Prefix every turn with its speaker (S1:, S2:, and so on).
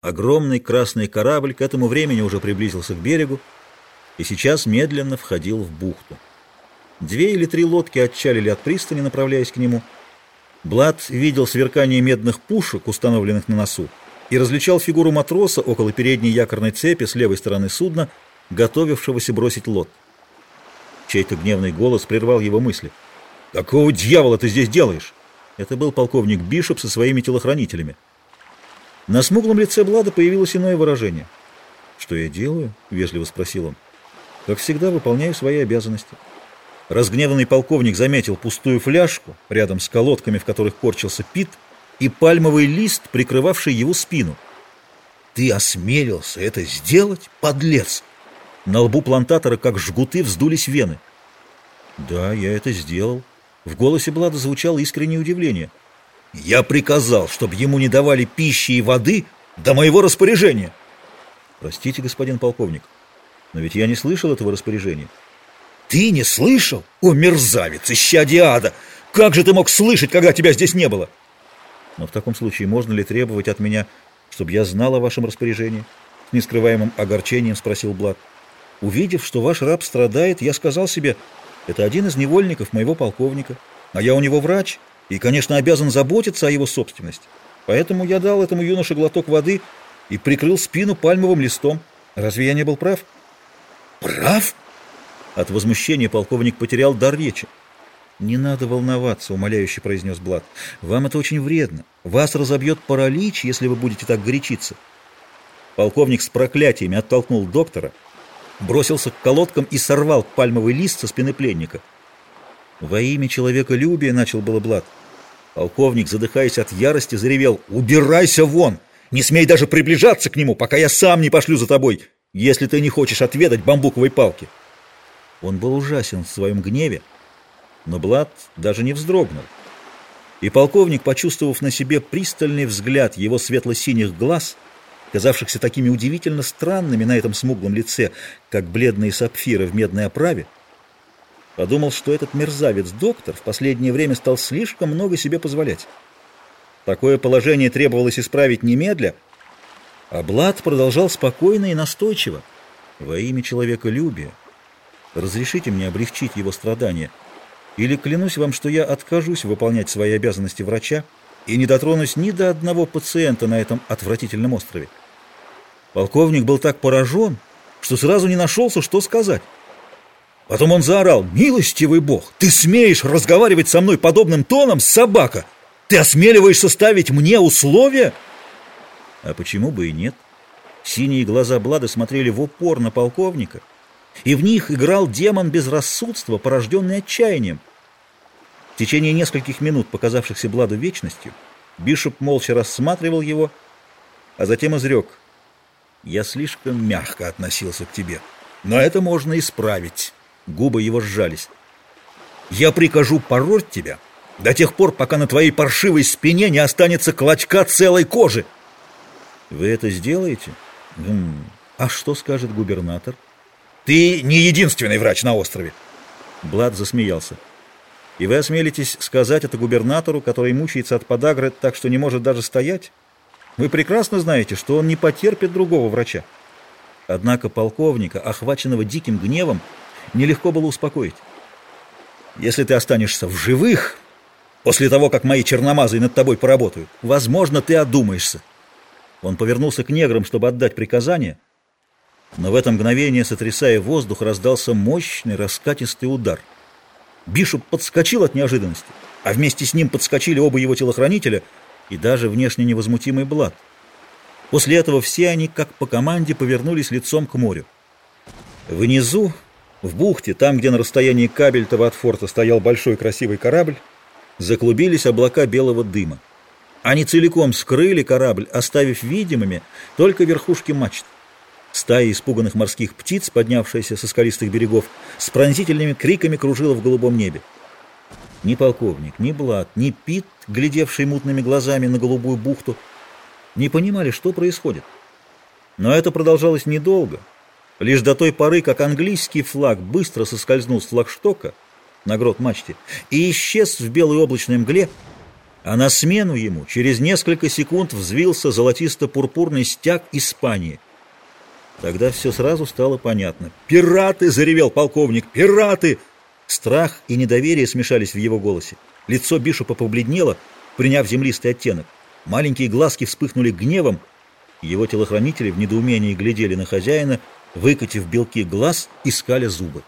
S1: Огромный красный корабль к этому времени уже приблизился к берегу и сейчас медленно входил в бухту. Две или три лодки отчалили от пристани, направляясь к нему. Блад видел сверкание медных пушек, установленных на носу, и различал фигуру матроса около передней якорной цепи с левой стороны судна, готовившегося бросить лод. Чей-то гневный голос прервал его мысли. «Какого дьявола ты здесь делаешь?» Это был полковник Бишоп со своими телохранителями. На смуглом лице Блада появилось иное выражение. «Что я делаю?» — вежливо спросил он. «Как всегда, выполняю свои обязанности». Разгневанный полковник заметил пустую фляжку рядом с колодками, в которых корчился Пит, и пальмовый лист, прикрывавший его спину. «Ты осмелился это сделать, подлец!» На лбу плантатора, как жгуты, вздулись вены. «Да, я это сделал». В голосе Блада звучало искреннее удивление. Я приказал, чтобы ему не давали пищи и воды до моего распоряжения. Простите, господин полковник, но ведь я не слышал этого распоряжения. Ты не слышал? О, мерзавец, исчадие ада! Как же ты мог слышать, когда тебя здесь не было? Но в таком случае можно ли требовать от меня, чтобы я знал о вашем распоряжении? С нескрываемым огорчением спросил Блад. Увидев, что ваш раб страдает, я сказал себе, это один из невольников моего полковника, а я у него врач, и, конечно, обязан заботиться о его собственности. Поэтому я дал этому юноше глоток воды и прикрыл спину пальмовым листом. Разве я не был прав? Прав? От возмущения полковник потерял дар речи. «Не надо волноваться», — умоляюще произнес Блад. «Вам это очень вредно. Вас разобьет паралич, если вы будете так горячиться». Полковник с проклятиями оттолкнул доктора, бросился к колодкам и сорвал пальмовый лист со спины пленника. «Во имя человеколюбия», — начал было Блад. Полковник, задыхаясь от ярости, заревел «Убирайся вон! Не смей даже приближаться к нему, пока я сам не пошлю за тобой, если ты не хочешь отведать бамбуковой палки!» Он был ужасен в своем гневе, но Блад даже не вздрогнул. И полковник, почувствовав на себе пристальный взгляд его светло-синих глаз, казавшихся такими удивительно странными на этом смуглом лице, как бледные сапфиры в медной оправе, Подумал, что этот мерзавец-доктор в последнее время стал слишком много себе позволять. Такое положение требовалось исправить немедля, а Блад продолжал спокойно и настойчиво. «Во имя человеколюбия разрешите мне облегчить его страдания, или клянусь вам, что я откажусь выполнять свои обязанности врача и не дотронусь ни до одного пациента на этом отвратительном острове». Полковник был так поражен, что сразу не нашелся, что сказать. Потом он заорал, «Милостивый бог, ты смеешь разговаривать со мной подобным тоном, собака? Ты осмеливаешься ставить мне условия?» А почему бы и нет? Синие глаза Блада смотрели в упор на полковника, и в них играл демон безрассудства, порожденный отчаянием. В течение нескольких минут, показавшихся Бладу вечностью, Бишоп молча рассматривал его, а затем изрек, «Я слишком мягко относился к тебе, но это можно исправить». Губы его сжались. «Я прикажу пороть тебя до тех пор, пока на твоей паршивой спине не останется клочка целой кожи!» «Вы это сделаете?» «М «А что скажет губернатор?» «Ты не единственный врач на острове!» Блад засмеялся. «И вы осмелитесь сказать это губернатору, который мучается от подагры так, что не может даже стоять? Вы прекрасно знаете, что он не потерпит другого врача». Однако полковника, охваченного диким гневом, нелегко было успокоить. Если ты останешься в живых, после того, как мои черномазы над тобой поработают, возможно, ты одумаешься. Он повернулся к неграм, чтобы отдать приказание, но в это мгновение, сотрясая воздух, раздался мощный раскатистый удар. Бишоп подскочил от неожиданности, а вместе с ним подскочили оба его телохранителя и даже внешне невозмутимый Блад. После этого все они, как по команде, повернулись лицом к морю. Внизу, в бухте, там, где на расстоянии Кабельтова от форта стоял большой красивый корабль, заклубились облака белого дыма. Они целиком скрыли корабль, оставив видимыми только верхушки мачт. Стая испуганных морских птиц, поднявшаяся со скалистых берегов, с пронзительными криками кружила в голубом небе. Ни полковник, ни Блад, ни Пит, глядевший мутными глазами на голубую бухту, не понимали, что происходит. Но это продолжалось недолго. Лишь до той поры, как английский флаг быстро соскользнул с флагштока на грот мачте и исчез в белой облачной мгле, а на смену ему через несколько секунд взвился золотисто-пурпурный стяг Испании. Тогда все сразу стало понятно. «Пираты!» — заревел полковник. «Пираты!» Страх и недоверие смешались в его голосе. Лицо Бишопа побледнело, приняв землистый оттенок. Маленькие глазки вспыхнули гневом. Его телохранители в недоумении глядели на хозяина, выкатив белки глаз, искали зубы.